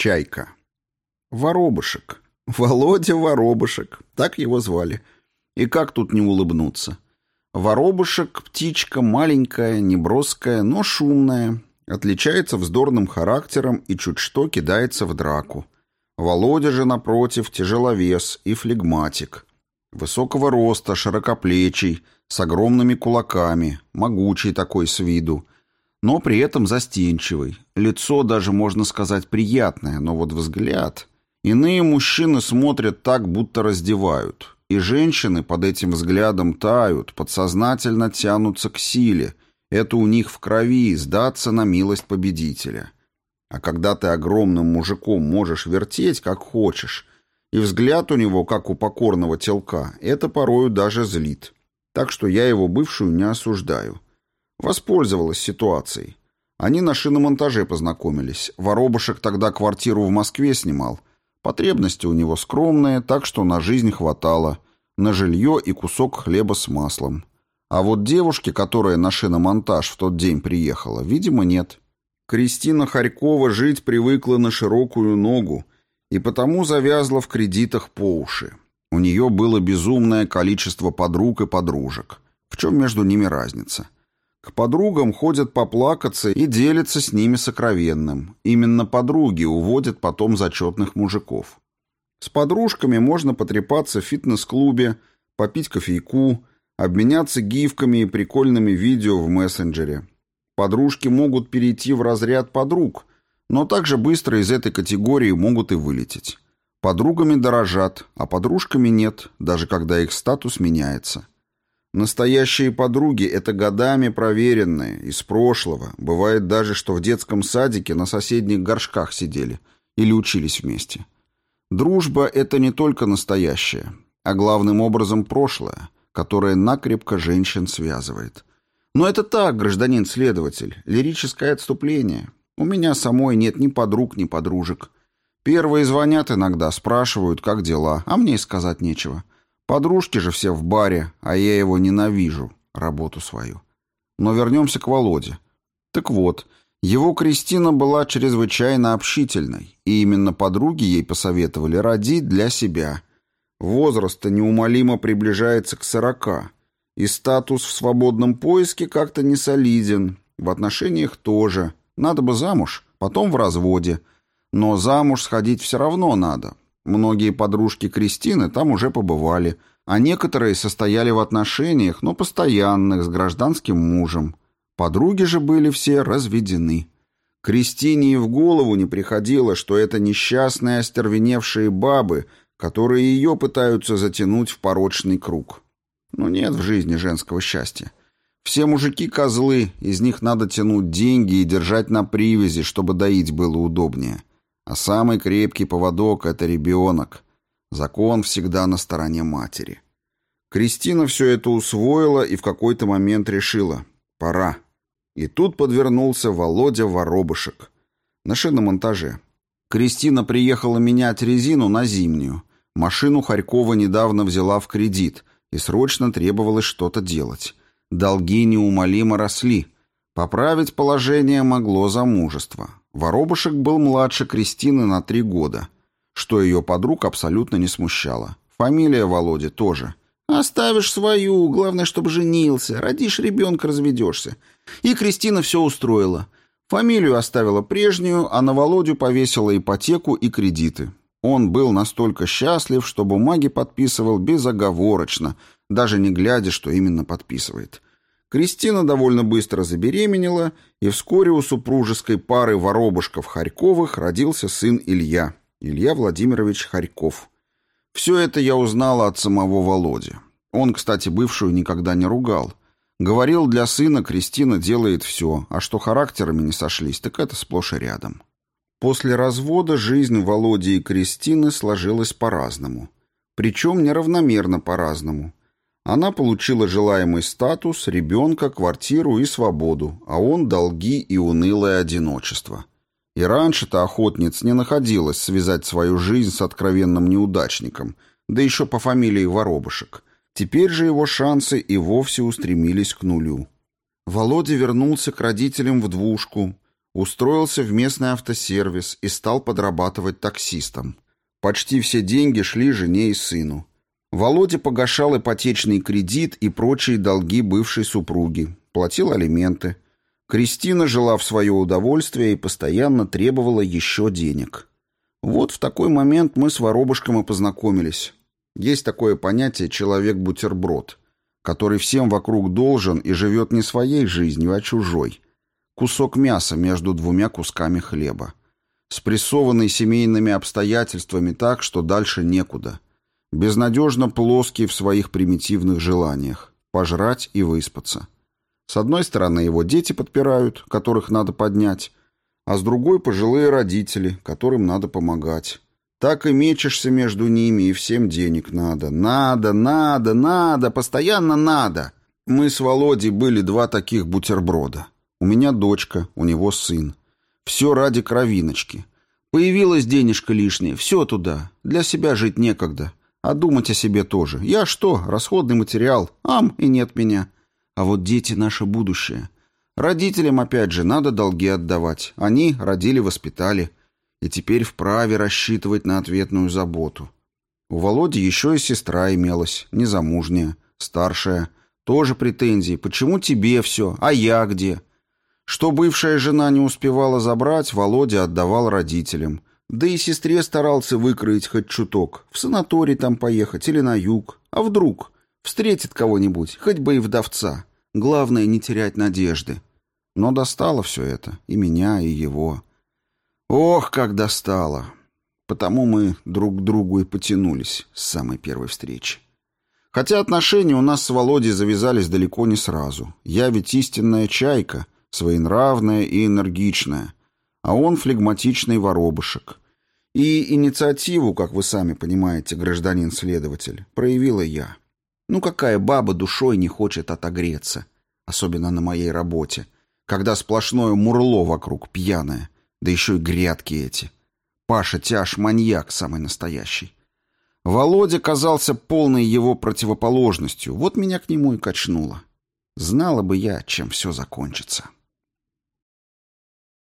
Чайка. Воробушек. Володя Воробушек. Так его звали. И как тут не улыбнуться? Воробушек — птичка маленькая, неброская, но шумная. Отличается вздорным характером и чуть что кидается в драку. Володя же, напротив, тяжеловес и флегматик. Высокого роста, широкоплечий, с огромными кулаками, могучий такой с виду — но при этом застенчивый. Лицо даже, можно сказать, приятное, но вот взгляд... Иные мужчины смотрят так, будто раздевают. И женщины под этим взглядом тают, подсознательно тянутся к силе. Это у них в крови, сдаться на милость победителя. А когда ты огромным мужиком можешь вертеть, как хочешь, и взгляд у него, как у покорного телка, это порою даже злит. Так что я его бывшую не осуждаю. Воспользовалась ситуацией. Они на шиномонтаже познакомились. Воробушек тогда квартиру в Москве снимал. Потребности у него скромные, так что на жизнь хватало. На жилье и кусок хлеба с маслом. А вот девушки, которая на шиномонтаж в тот день приехала, видимо, нет. Кристина Харькова жить привыкла на широкую ногу и потому завязла в кредитах по уши. У нее было безумное количество подруг и подружек. В чем между ними разница? К подругам ходят поплакаться и делятся с ними сокровенным. Именно подруги уводят потом зачетных мужиков. С подружками можно потрепаться в фитнес-клубе, попить кофейку, обменяться гифками и прикольными видео в мессенджере. Подружки могут перейти в разряд подруг, но также быстро из этой категории могут и вылететь. Подругами дорожат, а подружками нет, даже когда их статус меняется. Настоящие подруги — это годами проверенные, из прошлого. Бывает даже, что в детском садике на соседних горшках сидели или учились вместе. Дружба — это не только настоящее, а главным образом прошлое, которое накрепко женщин связывает. Но это так, гражданин-следователь, лирическое отступление. У меня самой нет ни подруг, ни подружек. Первые звонят иногда, спрашивают, как дела, а мне и сказать нечего. Подружки же все в баре, а я его ненавижу, работу свою. Но вернемся к Володе. Так вот, его Кристина была чрезвычайно общительной, и именно подруги ей посоветовали родить для себя. Возраст-то неумолимо приближается к сорока, и статус в свободном поиске как-то не солиден, в отношениях тоже. Надо бы замуж, потом в разводе. Но замуж сходить все равно надо, Многие подружки Кристины там уже побывали, а некоторые состояли в отношениях, но постоянных, с гражданским мужем. Подруги же были все разведены. Кристине и в голову не приходило, что это несчастные остервеневшие бабы, которые ее пытаются затянуть в порочный круг. Но нет в жизни женского счастья. Все мужики козлы, из них надо тянуть деньги и держать на привязи, чтобы доить было удобнее. А самый крепкий поводок — это ребенок. Закон всегда на стороне матери. Кристина все это усвоила и в какой-то момент решила — пора. И тут подвернулся Володя Воробышек. На шиномонтаже. Кристина приехала менять резину на зимнюю. Машину Харькова недавно взяла в кредит, и срочно требовалось что-то делать. Долги неумолимо росли. Поправить положение могло замужество. Воробушек был младше Кристины на три года, что ее подруг абсолютно не смущало. Фамилия Володи тоже. «Оставишь свою, главное, чтобы женился, родишь ребенка, разведешься». И Кристина все устроила. Фамилию оставила прежнюю, а на Володю повесила ипотеку и кредиты. Он был настолько счастлив, что бумаги подписывал безоговорочно, даже не глядя, что именно подписывает. Кристина довольно быстро забеременела, и вскоре у супружеской пары Воробушков-Харьковых родился сын Илья, Илья Владимирович Харьков. Все это я узнала от самого Володи. Он, кстати, бывшую никогда не ругал. Говорил, для сына Кристина делает все, а что характерами не сошлись, так это сплошь и рядом. После развода жизнь Володи и Кристины сложилась по-разному. Причем неравномерно по-разному. Она получила желаемый статус, ребенка, квартиру и свободу, а он долги и унылое одиночество. И раньше-то охотниц не находилось связать свою жизнь с откровенным неудачником, да еще по фамилии Воробышек. Теперь же его шансы и вовсе устремились к нулю. Володя вернулся к родителям в двушку. Устроился в местный автосервис и стал подрабатывать таксистом. Почти все деньги шли жене и сыну. Володя погашал ипотечный кредит и прочие долги бывшей супруги, платил алименты. Кристина жила в свое удовольствие и постоянно требовала еще денег. Вот в такой момент мы с воробушком и познакомились. Есть такое понятие «человек-бутерброд», который всем вокруг должен и живет не своей жизнью, а чужой. Кусок мяса между двумя кусками хлеба. Спрессованный семейными обстоятельствами так, что дальше некуда. Безнадежно плоский в своих примитивных желаниях. Пожрать и выспаться. С одной стороны его дети подпирают, которых надо поднять, а с другой пожилые родители, которым надо помогать. Так и мечешься между ними, и всем денег надо. Надо, надо, надо, постоянно надо. Мы с Володей были два таких бутерброда. У меня дочка, у него сын. Все ради кровиночки. Появилась денежка лишняя, все туда. Для себя жить некогда. А думать о себе тоже. Я что, расходный материал? Ам, и нет меня. А вот дети — наше будущее. Родителям, опять же, надо долги отдавать. Они родили, воспитали и теперь вправе рассчитывать на ответную заботу. У Володи еще и сестра имелась, незамужняя, старшая. Тоже претензии. Почему тебе все, а я где? Что бывшая жена не успевала забрать, Володя отдавал родителям. Да и сестре старался выкроить хоть чуток. В санаторий там поехать или на юг. А вдруг? Встретит кого-нибудь, хоть бы и вдовца. Главное, не терять надежды. Но достало все это. И меня, и его. Ох, как достало! Потому мы друг к другу и потянулись с самой первой встречи. Хотя отношения у нас с Володей завязались далеко не сразу. Я ведь истинная чайка, своенравная и энергичная, а он флегматичный воробушек. И инициативу, как вы сами понимаете, гражданин-следователь, проявила я. Ну какая баба душой не хочет отогреться, особенно на моей работе, когда сплошное мурло вокруг пьяное — да еще и грядки эти. Паша Тяж — маньяк самый настоящий. Володя казался полной его противоположностью. Вот меня к нему и качнуло. Знала бы я, чем все закончится.